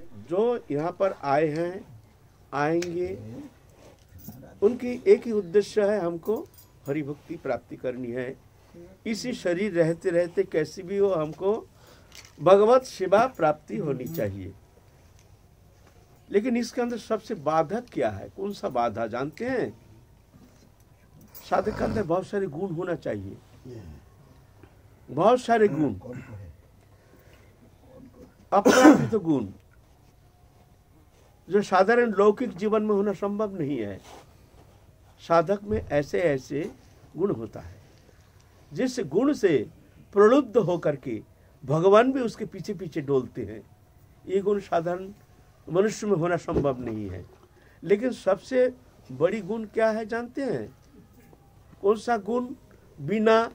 जो यहाँ पर आए हैं, आएँगे, उनकी एक ही उद्देश्य है हमको हरि भक्ति प्राप्ति करनी है। इसी शरीर रहते रहते कैसी भी हो, हमको भगवत सेवा प्राप्ति होनी चाहिए। लेकिन इसके अंदर सबसे बाधक क्या है? कौन सा बाधा? जानते हैं? साधक के अंदर बहुत सारे गुण होना चाहिए। बहुत सारे गुण। अपराधित गुण। जो साधारण लौकिक जीवन में होना संभव नहीं है, साधक में ऐसे ऐसे गुण होता है। जिस गुण से प्रलुब्ध होकर के भगवान भी उसके पीछे पीछे डोलते हैं, ये गुण साधारण मनुष्य में होना संभव नहीं है। लेकिन सबसे बड़ी गुण क्या है जानते हैं? कौन सा गुण? बिना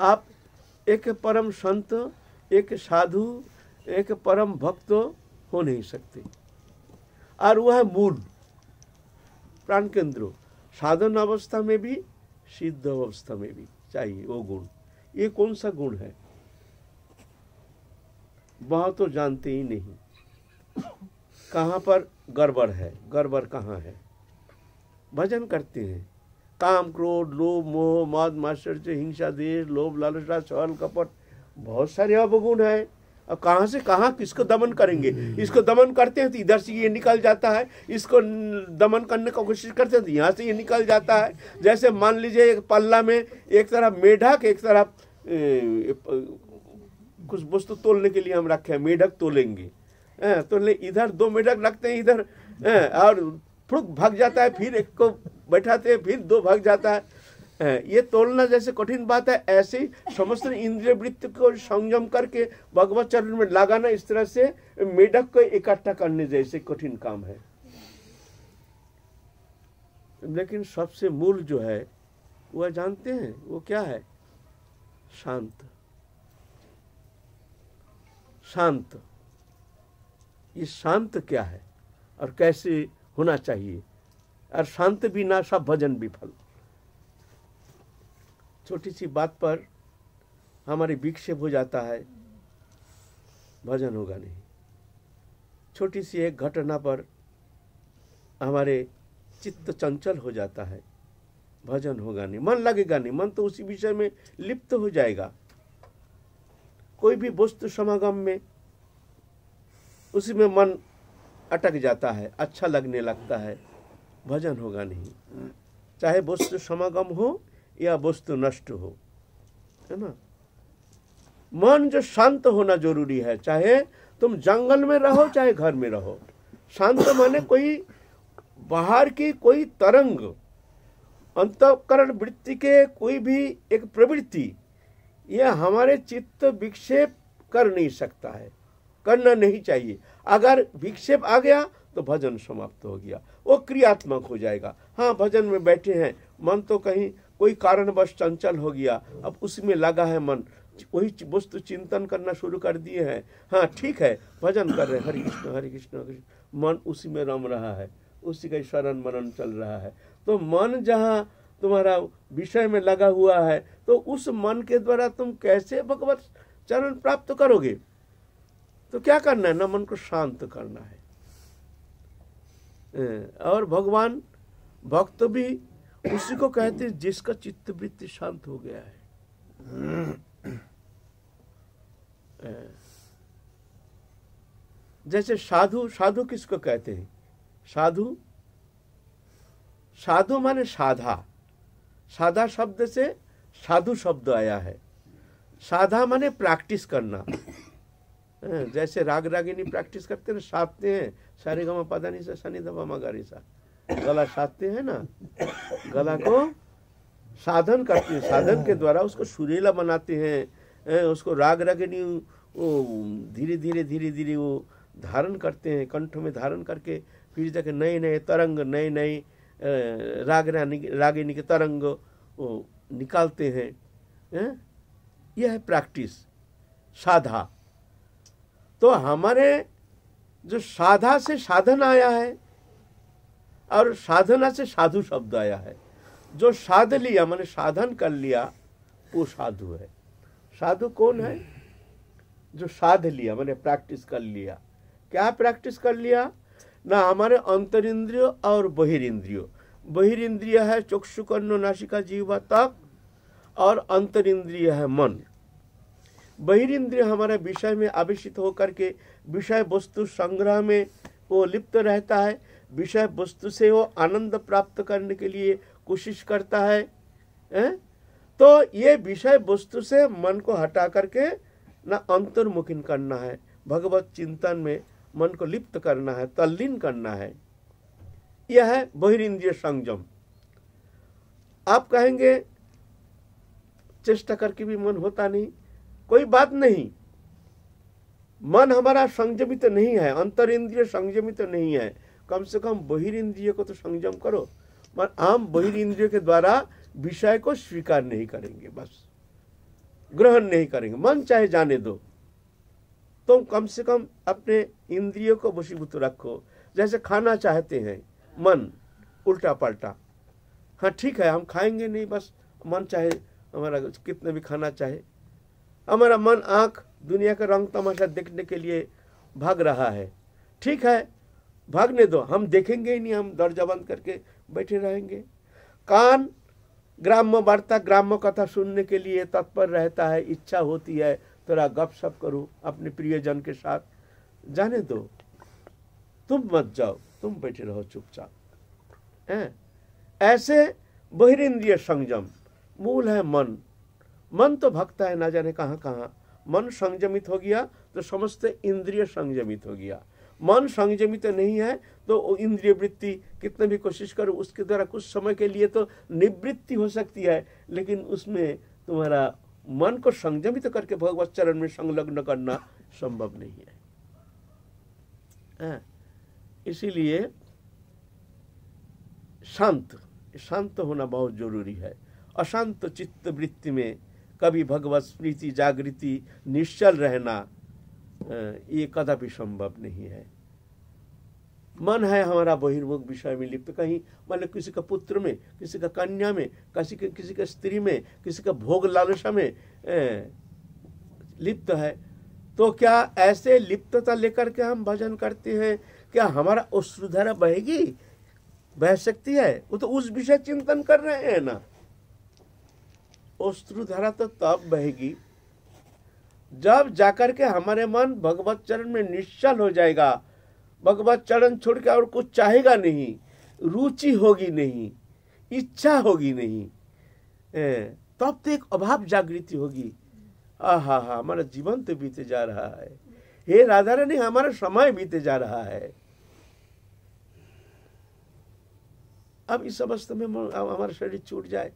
आप एक परम संत, एक साधु, एक परम भक्त हो नहीं सकते। और वह मूल प्राण केंद्र साधन अवस्था में भी, सिद्ध अवस्था में भी। चाहिए वो गुण। ये कौन सा गुण है? वह तो जानते ही नहीं। कहाँ पर गड़बड़ है? गड़बड़ कहाँ है? भजन करते हैं। काम, क्रोध, लोभ, मोह, मद माश्चर्य हिंसा देश लोभ, लालसा छल कपट। बहुत सारे अवगुण है। अब कहाँ से कहाँ किसको दमन करेंगे? इसको दमन करते हैं तो इधर से ये निकल जाता है। इसको दमन करने का कोशिश करते हैं तो यहाँ से ये निकल जाता है। जैसे मान लीजिए एक पल्ला में एक तरफ़ मेढक, एक तरफ़ कुछ वस्तु तोलने के लिए हम रखे हैं, मेढक तोलेंगे। तो ले इधर दो मेढक रखते हैं इधर। और फुक भाग जाता है, फिर एक को बैठाते हैं, फिर दो भाग जाता है। ये तोलना जैसे कठिन बात है, ऐसे ही समस्त इंद्रिय वृत्ति को संयम करके भगवत चरण में लगाना, इस तरह से मेढक को इकट्ठा करने जैसे कठिन काम है। लेकिन सबसे मूल जो है, वह जानते हैं, वो क्या है? शांत। शांत। ये शांत क्या है? और कैसे होना चाहिए? और शांत भी ना, सब भजन विफल। छोटी सी बात पर हमारी विक्षेप हो जाता है, भजन होगा नहीं। छोटी सी एक घटना पर हमारे चित्त चंचल हो जाता है, भजन होगा नहीं, मन लगेगा नहीं, मन तो उसी विषय में लिप्त हो जाएगा। कोई भी वस्तु समागम में उसी में मन अटक जाता है अच्छा लगने लगता है, भजन होगा नहीं। चाहे वस्तु समागम हो या वस्तु नष्ट हो, है ना? मन जो शांत होना ज़रूरी है, चाहे तुम जंगल में रहो, चाहे घर में रहो। शांत माने कोई बाहर की कोई तरंग, अंतकरण वृत्ति के कोई भी एक प्रवृत्ति, यह हमारे चित्त विक्षेप कर नहीं सकता है, करना नहीं चाहिए। अगर विक्षेप आ गया तो भजन समाप्त हो गया, वो क्रियात्मक हो जाएगा। हाँ भजन में बैठे हैं, मन तो कहीं कोई कारणवश चंचल हो गया, अब उसमें लगा है मन। वही वस्तु चिंतन करना शुरू कर दिए हैं। हाँ ठीक है, भजन कर रहे हरे कृष्ण हरे कृष्ण, हरे मन उसी में रम रहा है, उसी का शरण मनन चल रहा है। तो मन जहाँ तुम्हारा विषय में लगा हुआ है तो उस मन के द्वारा तुम कैसे भगवत चरण प्राप्त करोगे? तो क्या करना है? ना, मन को शांत करना है। और भगवान, भक्त भी उसी को कहते हैं, जिसका चित्त वृत्ति शांत हो गया है। जैसे साधु साधु किसको कहते हैं? साधु? साधु माने साधा। साधा शब्द से साधु शब्द आया है। साधा माने प्रैक्टिस करना। जैसे राग रागिनी प्रैक्टिस करते हैं, साधते हैं, सारे गमा पदानी से, शनि दबा मगारी सा। गला साधते हैं ना, गला को साधन करते हैं, साधन के द्वारा उसको सुरीला बनाते हैं उसको राग रागिनी, वो धीरे धीरे धीरे धीरे वो धारण करते हैं, कंठ में धारण करके फिर जाके नए नए तरंग, नए नए राग रागिनी के तरंग वो निकालते हैं? यह है प्रैक्टिस, साधा। तो हमारे जो साधा से साधन आया है और साधना से साधु शब्द आया है। जो साध लिया, मैंने साधन कर लिया, वो साधु है। साधु कौन है? जो साध लिया, मैंने प्रैक्टिस कर लिया। क्या प्रैक्टिस कर लिया? ना हमारे अंतर इंद्रियो और बहिरिंद्रियो। बहिरिंद्रिय है चक्षु कर्ण नाशिका जीवा तक, और अंतर इंद्रिय है मन। बहिरिंद्रिय हमारे विषय में आवेशित होकर के, विषय वस्तु संग्रह में वो लिप्त रहता है। विषय वस्तु से वो आनंद प्राप्त करने के लिए कोशिश करता है, है? तो ये विषय वस्तु से मन को हटा करके ना अंतर्मुखीन करना है। भगवत चिंतन में मन को लिप्त करना है तल्लीन करना है। यह है बहिरिंद्रिय संयम। आप कहेंगे चेष्टा करके भी मन होता नहीं। कोई बात नहीं। मन हमारा संयमित तो नहीं है अंतर इंद्रिय संयमित तो नहीं है। कम से कम बहिरिंद्रिय को तो संयम करो पर हम बहिरिंद्रिय के द्वारा विषय को स्वीकार नहीं करेंगे, बस। ग्रहण नहीं करेंगे। मन चाहे जाने दो। तुम तो कम से कम अपने इंद्रियों को वशीभूत रखो। जैसे खाना चाहते हैं, मन उल्टा पलटा। हाँ ठीक है, हम खाएँगे नहीं, बस। मन चाहे हमारा कितने भी खाना चाहे। हमारा मन, आँख दुनिया का रंग तमाशा देखने के लिए भाग रहा है। ठीक है भागने दो, हम देखेंगे ही नहीं, हम दर्जा बंद करके बैठे रहेंगे। कान, ग्राम्य वार्ता, ग्राम्य कथा सुनने के लिए तत्पर रहता है, इच्छा होती है, थोड़ा गप सप करो अपने प्रियजन के साथ। जाने दो, तुम मत जाओ, तुम बैठे रहो चुपचाप। हैं? ऐसे बहिरिंद्रिय संयम, मूल है मन। मन तो भक्ता है, ना जाने कहाँ कहाँ मन संयमित हो गया तो समस्त इंद्रिय संयमित हो गया। मन संयमित नहीं है तो इंद्रिय वृत्ति कितने भी कोशिश करो उसके द्वारा कुछ समय के लिए तो निवृत्ति हो सकती है लेकिन उसमें तुम्हारा मन को संयमित करके भगवत चरण में संलग्न करना संभव नहीं है। हाँ, इसीलिए शांत शांत होना बहुत ज़रूरी है। अशांत चित्त वृत्ति में कभी भगवत स्मृति जागृति निश्चल रहना ये कदापि संभव नहीं है। मन है हमारा बहिर्मुख विषय में लिप्त। कहीं मान किसी का पुत्र में, किसी का कन्या में, किसी के, किसी का स्त्री में, किसी का भोग लालसा में लिप्त है तो क्या ऐसे लिप्तता लेकर के हम भजन करते हैं? क्या हमारा अश्रुधारा बहेगी? बह सकती है? वो तो उस विषय चिंतन कर रहे हैं ना। अश्रुधारा तो तब बहेगी जब जाकर के हमारे मन भगवत चरण में निश्चल हो जाएगा, भगवत चरण छोड़ के और कुछ चाहेगा नहीं, रुचि होगी नहीं, इच्छा होगी नहीं तब तो एक अभाव जागृति होगी। आ हा हा हमारा जीवन तो बीते जा रहा है। हे राधा रानी हमारा समय बीते जा रहा है। अब इस अवस्था में हमारा शरीर छूट जाए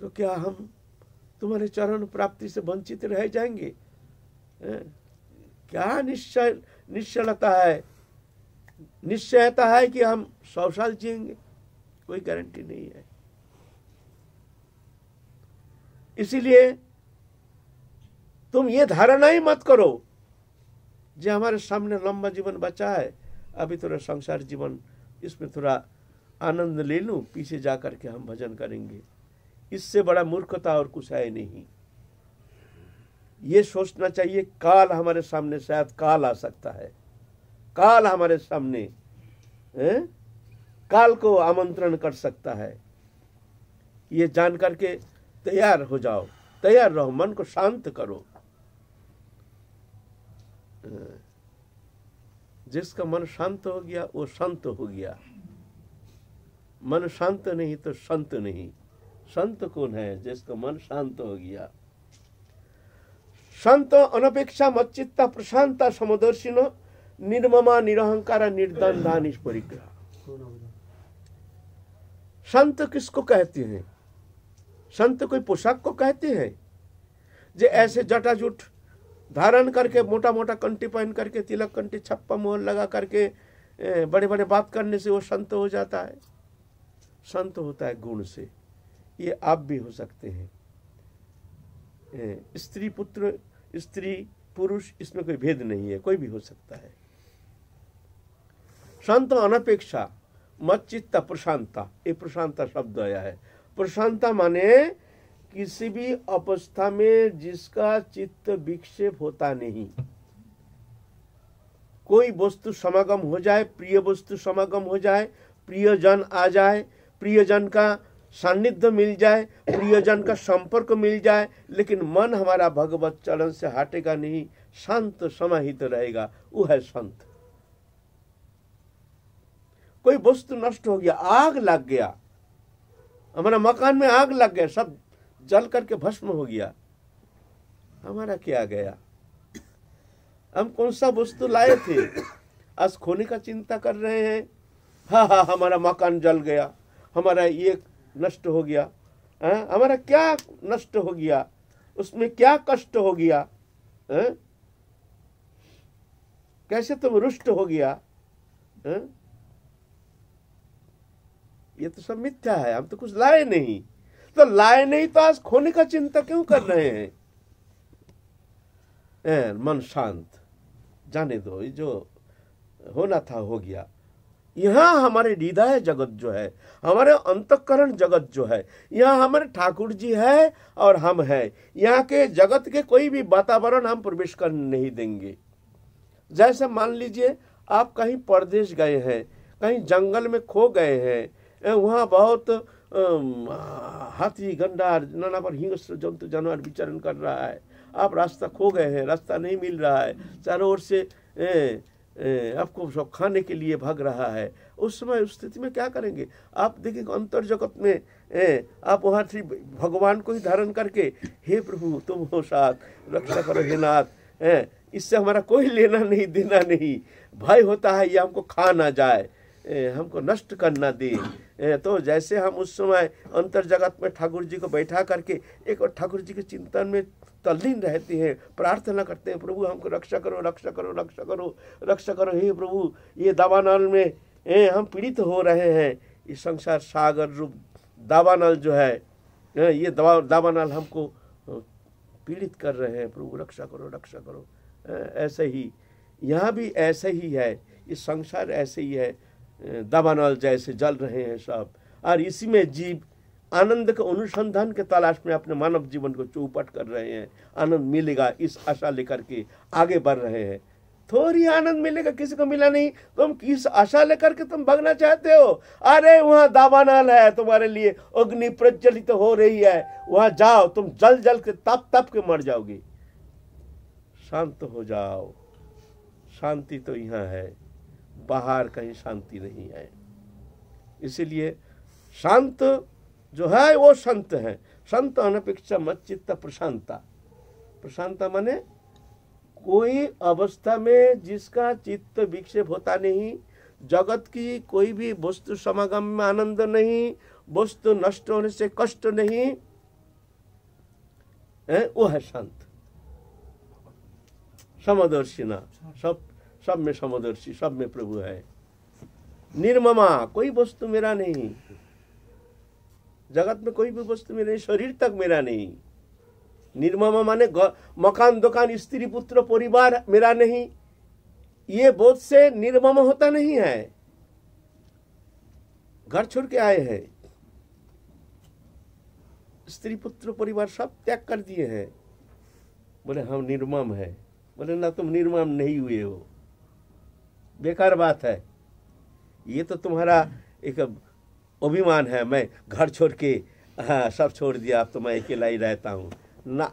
तो क्या हम तुम्हारे चरण प्राप्ति से वंचित रह जाएँगे। क्या निश्चय, निश्चलता है? निश्चयता है कि हम सौ साल जिएँगे। कोई गारंटी नहीं है। इसीलिए तुम ये धारणा ही मत करो जो हमारे सामने लंबा जीवन बचा है। अभी थोड़ा संसार जीवन, इसमें थोड़ा आनंद ले लूँ, पीछे जा करके हम भजन करेंगे। इससे बड़ा मूर्खता और कुछ है नहीं। ये सोचना चाहिए, काल हमारे सामने शायद काल आ सकता है। काल हमारे सामने, है? काल को आमंत्रण कर सकता है। ये जान करके तैयार हो जाओ, तैयार रहो, मन को शांत करो। जिसका मन शांत हो गया, वो संत हो गया। मन शांत नहीं तो संत नहीं। संत कौन है जिसका मन शांत हो गया? संत अनपेक्षा मच्चित्ता प्रशांता समदर्शिन, निर्ममा निरहंकार निर्दंधा निष्परिग्रह संत किसको कहते हैं? संत कोई पोशाक को कहते हैं? जे ऐसे जटाजुट धारण करके मोटा मोटा कंटी पहन करके, तिलक कंटी, छप्पा मोहर लगा करके बड़े बड़े बात करने से वो संत हो जाता है। संत होता है गुण से। ये आप भी हो सकते हैं। स्त्री पुत्र, स्त्री पुरुष, इसमें कोई भेद नहीं है, कोई भी हो सकता है। शांत अनपेक्षा मत चित्ता प्रशांता, ये प्रशांता शब्द आया है। प्रशांता माने किसी भी अवस्था में जिसका चित्त विक्षेप होता नहीं। कोई वस्तु समागम हो जाए, प्रिय वस्तु समागम हो जाए, प्रियजन आ जाए, प्रियजन का सान्निध्य मिल जाए, प्रियजन का संपर्क मिल जाए, लेकिन मन हमारा भगवत चरण से हटेगा नहीं, शांत समाहित रहेगा, वो है संत। कोई वस्तु नष्ट हो गया, आग लग गया। हमारा मकान में आग लग गया, सब जल करके भस्म हो गया। हमारा क्या गया? हम कौन सा वस्तु लाए थे? आज खोने का चिंता कर रहे हैं। हा हा, हमारा मकान जल गया। हमारा ये नष्ट हो गया हमारा क्या नष्ट हो गया उसमें क्या कष्ट हो गया? हाँ? कैसे तुम रुष्ट हो गया? हाँ? ये तो सब मिथ्या है, हम तो कुछ लाए नहीं तो लाए नहीं तो आज खोने का चिंता क्यों कर रहे हैं, मन शांत जाने दो, ये जो होना था हो गया यहाँ हमारे हृदय जगत जो है हमारे अंतकरण जगत जो है यहाँ हमारे ठाकुर जी है और हम है। यहाँ के जगत के कोई भी वातावरण हम प्रवेश कर नहीं देंगे। जैसे मान लीजिए आप कहीं परदेश गए हैं कहीं जंगल में खो गए हैं वहाँ बहुत हाथी गंडार नाना पर हिंस जंतु जानवर विचरण कर रहा है। आप रास्ता खो गए हैं रास्ता नहीं मिल रहा है। चारों ओर से ए, आपको सब खाने के लिए भाग रहा है। उस समय उस स्थिति में क्या करेंगे? आप देखेंगे अंतर जगत में ए, आप वहाँ श्री भगवान को ही धारण करके हे प्रभु तुम हो साथ रक्षा करो हे नाथ इससे हमारा कोई लेना नहीं देना नहीं। भय होता है ये हमको खा ना जाए ए, हमको नष्ट करना दे। ए, तो जैसे हम उस समय अंतर जगत में ठाकुर जी को बैठा करके एक और ठाकुर जी के चिंतन में तल्लीन रहते हैं। प्रार्थना करते हैं प्रभु हमको रक्षा करो रक्षा करो रक्षा करो रक्षा करो हे प्रभु ये दावानल में ए, हम पीड़ित हो रहे हैं। ये संसार सागर रूप दावानल जो है ये दवा दावानल हमको पीड़ित कर रहे हैं। प्रभु रक्षा करो रक्षा करो। ऐसे ही यहाँ भी ऐसे ही है ये संसार ऐसे ही है दावानल जैसे जल रहे हैं सब। और इसी में जीव आनंद के अनुसंधान के तलाश में अपने मानव जीवन को चौपट कर रहे हैं। आनंद मिलेगा इस आशा लेकर के आगे बढ़ रहे हैं। थोड़ी आनंद मिलेगा, किसी को मिला नहीं। तुम किस आशा लेकर के तुम भगना चाहते हो? अरे, वहाँ दावानल है तुम्हारे लिए। अग्नि प्रज्वलित तो हो रही है। वहाँ जाओ, तुम जल जल के तप तप के मर जाओगे। शांत हो जाओ। शांति तो यहाँ है। बाहर कहीं शांति नहीं है। इसीलिए शांत जो है वो संत है। संत अनपेक्षा मत चित्त प्रशांता। प्रशांता माने कोई अवस्था में जिसका चित्त विक्षेप होता नहीं, जगत की कोई भी वस्तु समागम में आनंद नहीं, वस्तु नष्ट होने से कष्ट नहीं, है, वो है संत। समदर्शी ना, सब सब में समदर्शी, सब में प्रभु है। निर्ममा, कोई वस्तु मेरा नहीं। जगत में कोई भी वस्तु मेरा नहीं शरीर तक मेरा नहीं। निर्ममा माने मकान, दुकान, स्त्री, पुत्र, परिवार मेरा नहीं। ये बोध से निर्मम होता नहीं है। घर छोड़ के आए हैं। स्त्री, पुत्र, परिवार सब त्याग कर दिए हैं। बोले, हम निर्मम है। बोले, ना तुम निर्मम नहीं हुए हो। बेकार बात है। ये तो तुम्हारा एक अभिमान है, मैं घर छोड़ के हाँ सब छोड़ दिया, अब तो मैं अकेला ही रहता हूँ। ना।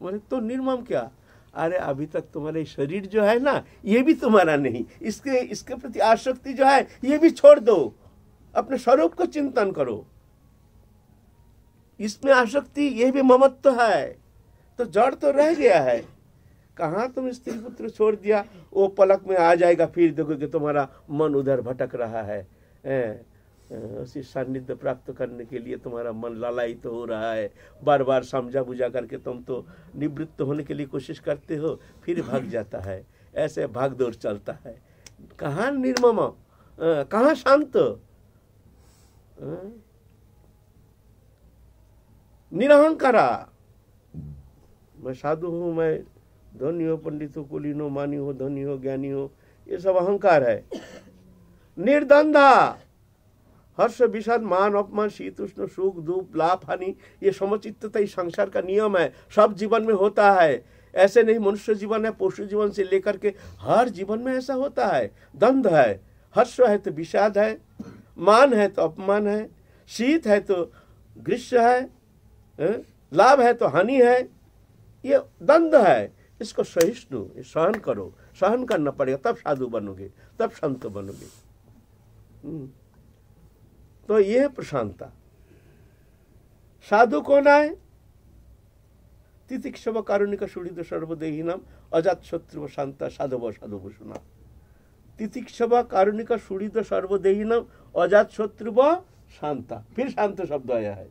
बोले तो निर्मम क्या। अरे, अभी तक तुम्हारे शरीर जो है ना, ये भी तुम्हारा नहीं। इसके इसके प्रति आसक्ति जो है, ये भी छोड़ दो। अपने स्वरूप को चिंतन करो। इसमें आसक्ति, ये भी ममत्व तो है। तो जड़ तो रह गया है। कहाँ तुम स्त्री पुत्र छोड़ दिया? वो पलक में आ जाएगा, फिर देखो कि तुम्हारा मन उधर भटक रहा है। उसी सान्निध्य प्राप्त करने के लिए तुम्हारा मन लालायित तो हो रहा है। बार बार समझा बुझा करके तुम तो निवृत्त होने के लिए कोशिश करते हो, फिर भाग जाता है। ऐसे भाग दौड़ चलता है। कहाँ निर्मम? कहाँ शांत? निरहंकारा। मैं साधु हूँ, मैं धनी हो, पंडित हो कुलीन हो, मानी हो, धनी हो, ज्ञानी हो, ये सब अहंकार है। निर्दंधा हर्ष, विषाद, मान, अपमान, शीत, उष्ण, सुख, दुख, लाभ, हानि, ये समचित्तता ही संसार का नियम है। सब जीवन में होता है। ऐसे नहीं, मनुष्य जीवन है पशु जीवन से लेकर के हर जीवन में ऐसा होता है। द्वंद है। हर्ष है तो विषाद है, मान है तो अपमान है, शीत है तो ग्रीष्म है? लाभ है तो हानि है। ये द्वंद है। इसको सहिष्णु सहन करो। सहन करना पड़ेगा, तब साधु बनोगे, तब संत बनोगे। हम्म। तो ये है प्रशांता। साधु कौन आए तितिक्षव कारुणिक सुड़ित सर्वदेही नाम अजात शत्रु शांता साधव साधु सुना तितिक्षव कारुणिक सुड़ित सर्वदेही नाम अजात शत्रु शांता। फिर शांत शब्द आया है।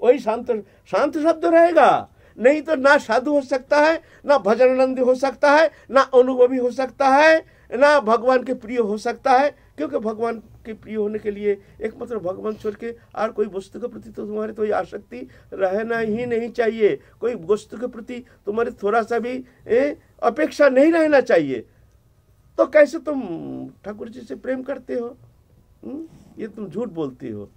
वही शांत शांत शब्द रहेगा। नहीं तो ना साधु हो सकता है, ना भजनानंदी हो सकता है, ना अनुभवी हो सकता है, ना भगवान के प्रिय हो सकता है क्योंकि भगवान के प्रिय होने के लिए एकमात्र भगवान छोड़ के और कोई वस्तु के प्रति तो तुम्हारे तो आसक्ति रहना ही नहीं चाहिए। कोई वस्तु के प्रति तुम्हारे थोड़ा सा भी ए, अपेक्षा नहीं रहना चाहिए। तो कैसे तुम ठाकुर जी से प्रेम करते हो? हम्म? ये तुम झूठ बोलती हो।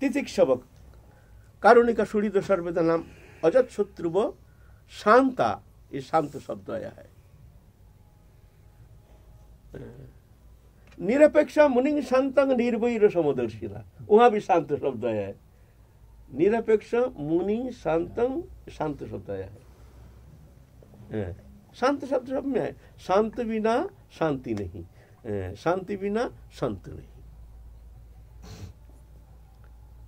तितिक्षवक कारुणिका सुड़ित सर्वेदा नाम अजत शत्रुव शांता। ये शांत शब्द आया है। निरपेक्ष मुनि शांतंग निर्वैर समुदर्शिला वहाँ भी शांत शब्द आया है। निरपेक्ष मुनि शांतंग शांत शब्द आया है। शांत शब्द सब में है। शांत बिना शांति नहीं। शांति बिना शांत नहीं।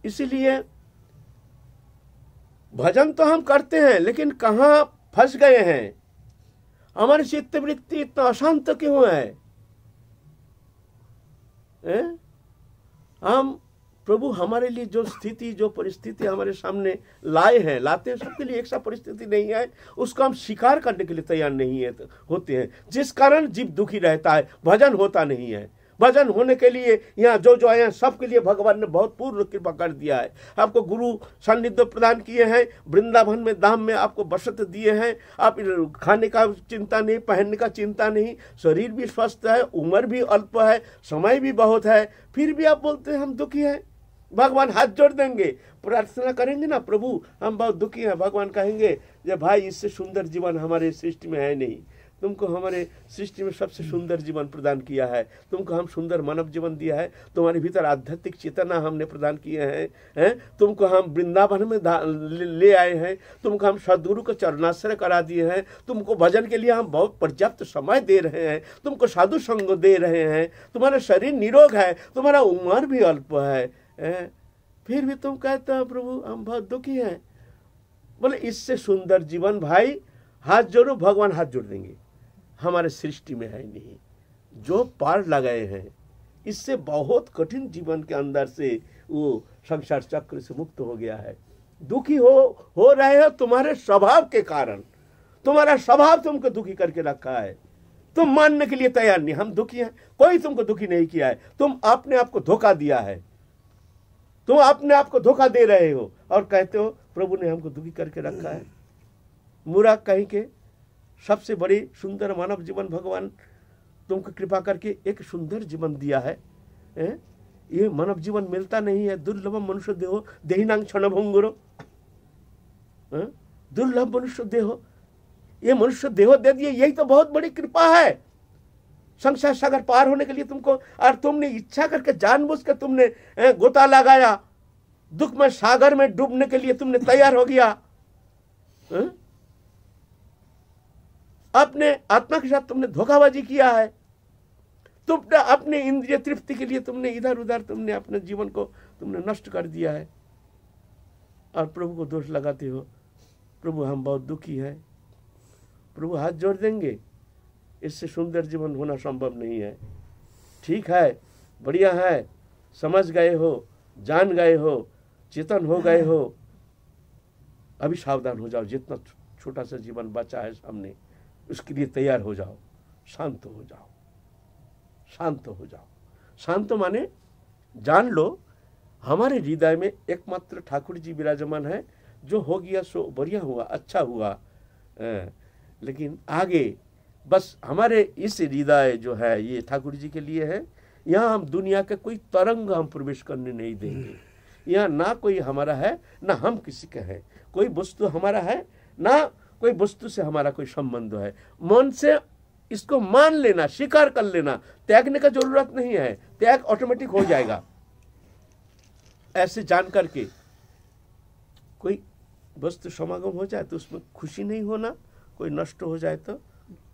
इसलिए भजन तो हम करते हैं, लेकिन कहा फंस गए हैं। हमारी चित्त वृत्ति इतना अशांत क्यों है? ए? हम प्रभु हमारे लिए जो स्थिति, जो परिस्थिति हमारे सामने लाए हैं, लाते हैं, सबके लिए एक सा परिस्थिति नहीं है। उसको हम स्वीकार करने के लिए तैयार नहीं है, होते हैं। जिस कारण जीव दुखी रहता है, भजन होता नहीं है। भजन होने के लिए, यहाँ जो जो आए हैं, सबके लिए भगवान ने बहुत पूर्ण कृपा कर दिया है। आपको गुरु सानिध्य प्रदान किए हैं, वृंदावन में, धाम में आपको बसत दिए हैं। आप खाने का चिंता नहीं, पहनने का चिंता नहीं, शरीर भी स्वस्थ है, उम्र भी अल्प है, समय भी बहुत है, फिर भी आप बोलते हैं, हम दुखी हैं। भगवान हाथ जोड़ देंगे। प्रार्थना करेंगे ना, प्रभु, हम बहुत दुखी हैं। भगवान कहेंगे जब भाई, इससे सुंदर जीवन हमारे सृष्टि में है नहीं। तुमको हमारे सृष्टि में सबसे सुंदर जीवन प्रदान किया है। तुमको हम सुंदर मानव जीवन दिया है। तुम्हारे भीतर आध्यात्मिक चेतना हमने प्रदान किए हैं हैं? तुमको हम वृंदावन में ले आए हैं। तुमको हम सदगुरु को चरणाश्रय करा दिए हैं। तुमको भजन के लिए हम बहुत पर्याप्त समय दे रहे हैं। तुमको साधु संग दे रहे हैं। तुम्हारा शरीर निरोग है। तुम्हारा उम्र भी अल्प है है? फिर भी तुम कहते हो, प्रभु, हम बहुत दुखी हैं। बोले, इससे सुंदर जीवन भाई, हाथ जोड़ो, भगवान हाथ जोड़ देंगे। हमारे सृष्टि में है नहीं। जो पार लगाए हैं, इससे बहुत कठिन जीवन के अंदर से वो संसार चक्र से मुक्त हो गया है। दुखी हो हो रहे हो तुम्हारे स्वभाव के कारण। तुम्हारा स्वभाव तुमको दुखी करके रखा है। तुम मानने के लिए तैयार नहीं। हम दुखी हैं। कोई तुमको दुखी नहीं किया है। तुम अपने आप को धोखा दिया है। तुम अपने आप को धोखा दे रहे हो और कहते हो, प्रभु ने हमको दुखी करके रखा है। मुरा कहीं के सबसे बड़ी सुंदर मानव जीवन भगवान तुमको कृपा करके एक सुंदर जीवन दिया है ए? ये मानव जीवन मिलता नहीं है। दुर्लभ मनुष्य देहो, देहिनांग क्षण भंगुरो दुर्लभ मनुष्य देहो। ये मनुष्य देहो दे दिए, यही तो बहुत बड़ी कृपा है। संसार सागर पार होने के लिए तुमको, और तुमने इच्छा करके जानबूझ कर तुमने गोता लगाया। दुख में सागर में डूबने के लिए तुमने तैयार हो गया। है? अपने आत्मा के साथ तुमने धोखाबाजी किया है। तुमने अपने इंद्रिय तृप्ति के लिए तुमने इधर उधर तुमने अपने जीवन को तुमने नष्ट कर दिया है। और प्रभु को दोष लगाते हो। प्रभु, हम बहुत दुखी हैं। प्रभु, हाथ जोड़ देंगे। इससे सुंदर जीवन होना संभव नहीं है। ठीक है, बढ़िया है। समझ गए हो, जान गए हो, चेतन हो गए हो। अभी सावधान हो जाओ, जितना छोटा सा जीवन बचा है सामने। उसके लिए तैयार हो जाओ। शांत हो जाओ। शांत हो जाओ। शांत माने जान लो हमारे हृदय में एकमात्र ठाकुर जी विराजमान है जो हो गया सो बढ़िया हुआ अच्छा हुआ। आ, लेकिन आगे बस हमारे इस हृदय जो है ये ठाकुर जी के लिए है। यहाँ हम दुनिया के कोई तरंग हम प्रवेश करने नहीं देंगे। यहाँ ना कोई हमारा है ना हम किसी का है। कोई वस्तु हमारा है ना कोई वस्तु से हमारा कोई संबंध है। मन से इसको मान लेना, स्वीकार कर लेना, त्यागने का ज़रूरत नहीं है। त्याग ऑटोमेटिक हो जाएगा। ऐसे जान करके कोई वस्तु समागम हो जाए तो उसमें खुशी नहीं होना, कोई नष्ट हो जाए तो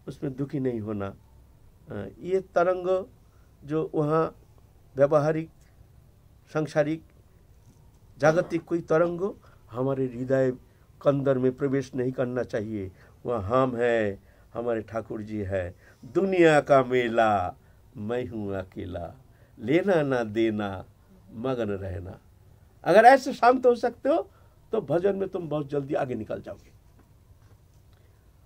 उसमें दुखी नहीं होना। ये तरंग जो वहाँ व्यवहारिक, सांसारिक, जागतिक कोई तरंग हमारे हृदय कंदर में प्रवेश नहीं करना चाहिए। वह हम है, हमारे ठाकुर जी है। दुनिया का मेला, मैं हूँ अकेला। लेना ना देना, मगन रहना। अगर ऐसे शांत हो सकते हो तो भजन में तुम बहुत जल्दी आगे निकल जाओगे।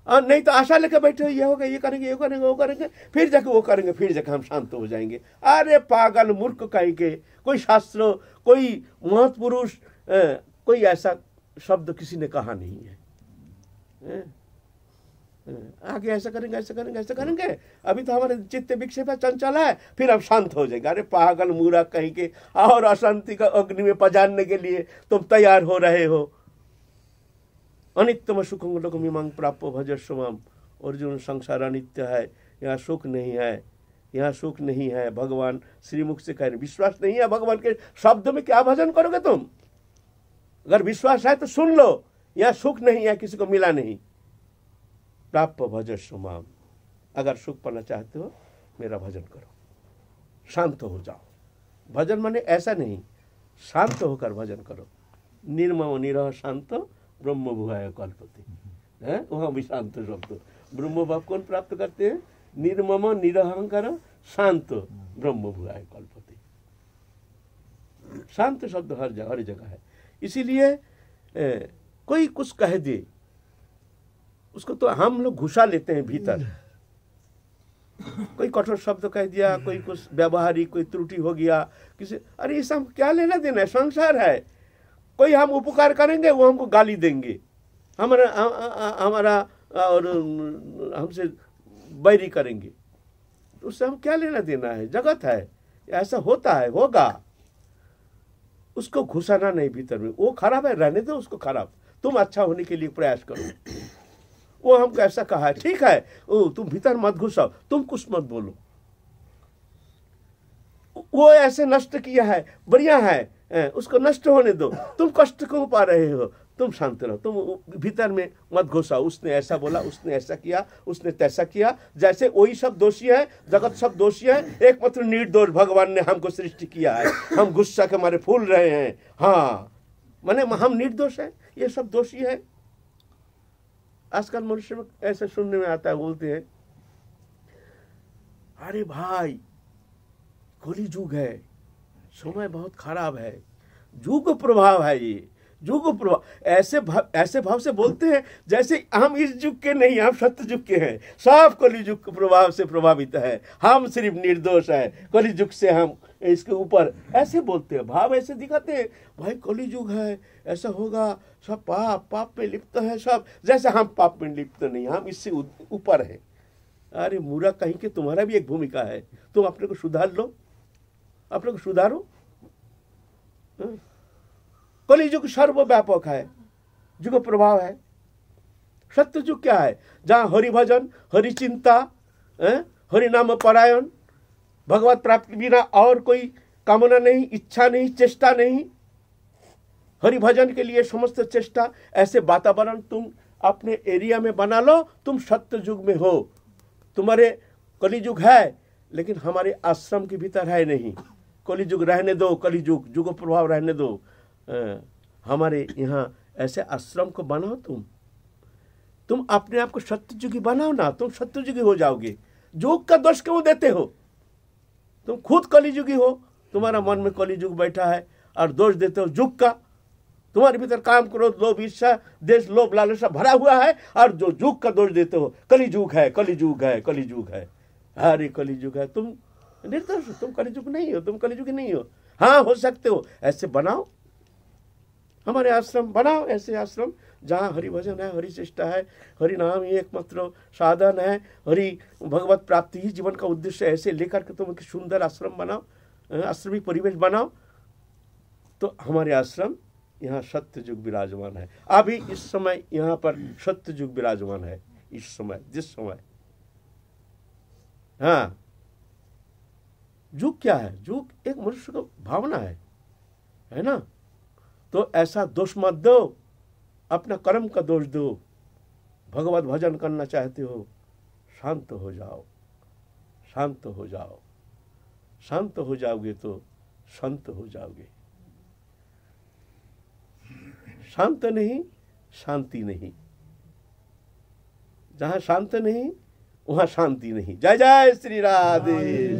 और नहीं तो आशा लेकर बैठे हो, ये होगा, ये करेंगे ये करेंगे, वो करेंगे, फिर जाके वो करेंगे, फिर जाके हम शांत हो जाएँगे। अरे पागल मूर्ख कहीं के कोई शास्त्र कोई महत्पुरुष कोई ऐसा शब्द किसी ने कहा नहीं है। आगे ऐसा करेंगे ऐसा करेंगे ऐसा करेंगे। अभी तो हमारे चित्त विक्षेप चंचल है, फिर अब शांत हो जाएँगे। अरे पागल मूरा कहीं के, और अशांति का अग्नि में पजानने के लिए तुम तैयार हो रहे हो। अनित्यम सुखम मीमांग प्राप्त भजस्वम अर्जुन संसार अनित्य है, यहाँ सुख नहीं है, यहाँ सुख नहीं है। भगवान श्रीमुख से कह रहे विश्वास नहीं है भगवान के शब्द में क्या भजन करोगे तुम? अगर विश्वास है तो सुन लो यहाँ सुख नहीं है, किसी को मिला नहीं। प्राप्त भजन माम अगर सुख पाना चाहते हो, मेरा भजन करो। शांत हो जाओ। भजन माने ऐसा नहीं, शांत होकर भजन करो। निर्मम निरह शांत, ब्रह्म भुआय कल्पति। है? वहाँ भी शांत शब्द। ब्रह्म भाव कौन प्राप्त करते हैं? निर्मम निरहंकर, शांत, ब्रह्म भुआय कल्पति। शांत शब्द हर जगह हर जगह है। इसीलिए कोई कुछ कह दे, उसको तो हम लोग घुसा लेते हैं भीतर। कोई कठोर शब्द कह दिया, कोई कुछ व्यवहारिक, कोई त्रुटि हो गया, किसी, अरे ये सब क्या लेना देना है? संसार है। कोई हम उपकार करेंगे, वो हमको गाली देंगे। हमारा हमारा, और हमसे बैरी करेंगे। तो उससे हम क्या लेना देना है? जगत है। ऐसा होता है, होगा। उसको घुसाना नहीं भीतर में। वो खराब है, रहने दो उसको खराब। तुम अच्छा होने के लिए प्रयास करो। वो हमको ऐसा कहा है, ठीक है, ओ, तुम भीतर मत घुसाओ, तुम कुछ मत बोलो। वो ऐसे नष्ट किया है, बढ़िया है उसको नष्ट होने दो। तुम कष्ट क्यों पा रहे हो। तुम शांत रहो। तुम भीतर में मत घुसाओ। उसने ऐसा बोला, उसने ऐसा किया, उसने तैसा किया। जैसे वही सब दोषी है, जगत सब दोषी है, एकमात्र निर्दोष भगवान ने हमको सृष्टि किया है। हम गुस्सा के मारे फूल रहे हैं। हाँ। मैंने हम निर्दोष है, ये सब दोषी है। आजकल मनुष्य में ऐसे सुनने में आता है, बोलते हैं, अरे भाई गोली जुग है। समय बहुत खराब है। जुग प्रभाव है ये। जुग प्रभाव ऐसे भाव ऐसे भाव से बोलते हैं जैसे हम इस युग के नहीं, हम सत्य युग के हैं। सब कलि युग के प्रभाव से प्रभावित है। हम सिर्फ़ निर्दोष है। कलि युग से हम इसके ऊपर ऐसे बोलते हैं, भाव ऐसे दिखाते हैं, भाई कलि युग है, ऐसा होगा, सब पाप पाप में लिप्त है सब। जैसे हम पाप में लिप्त नहीं, हम इससे ऊपर है। अरे, मूरा कहीं के तुम्हारा भी एक भूमिका है। तुम अपने को सुधार लो। अपने को सुधारो। हाँ। कलिजुग सर्वव्यापक है। जुग प्रभाव है। सत्य युग क्या है? जहाँ हरि भजन हरि चिंता हरि नाम परायण, भगवत प्राप्ति बिना और कोई कामना नहीं, इच्छा नहीं, चेष्टा नहीं। हरि भजन के लिए समस्त चेष्टा, ऐसे वातावरण तुम अपने एरिया में बना लो, तुम सत्य युग में हो। तुम्हारे कलिजुग है, लेकिन हमारे आश्रम के भीतर है नहीं। कलिजुग रहने दो, कलिजुग, जुग प्रभाव रहने दो। हमारे यहाँ ऐसे आश्रम को बनाओ तुम। तुम अपने आप को सत्यजुगी बनाओ ना, तुम सत्यजुगी हो जाओगे। जुग का दोष क्यों देते हो। तुम खुद कलिजुगी हो, तुम्हारा मन में कलिजुग बैठा है और दोष देते हो जुग का। तुम्हारे भीतर काम करो, लोभ ईर्षा देश, लोभ, लालसा भरा हुआ है और जो जुग का दोष देते हो, कलिजुग है कलिजुग है कलिजुग है। अरे, कलिजुग है। तुम निर्दोष तुम कलिजुग नहीं हो, तुम कलिजुग नहीं हो। हाँ हो सकते हो। ऐसे बनाओ। हमारे आश्रम बनाओ ऐसे आश्रम, जहाँ हरि भजन है हरि चेष्टा है हरि नाम ही एकमात्र साधन है, हरि भगवत प्राप्ति ही जीवन का उद्देश्य ऐसे लेकर के तुम एक सुंदर आश्रम बनाओ आश्रमिक परिवेश बनाओ। तो हमारे आश्रम, यहाँ सत्य युग विराजमान है। अभी इस समय यहाँ पर सत्य युग विराजमान है, इस समय, जिस समय। हाँ। युग क्या है? युग एक मनुष्य का भावना है है ना? तो ऐसा दोष मत दो। अपना कर्म का दोष दो। भगवत भजन करना चाहते हो, शांत हो जाओ। शांत हो जाओ। शांत हो जाओगे तो संत हो जाओगे। शांत नहीं, शांति नहीं। जहाँ शांत नहीं, वहाँ शांति नहीं। जय जय श्री राधे।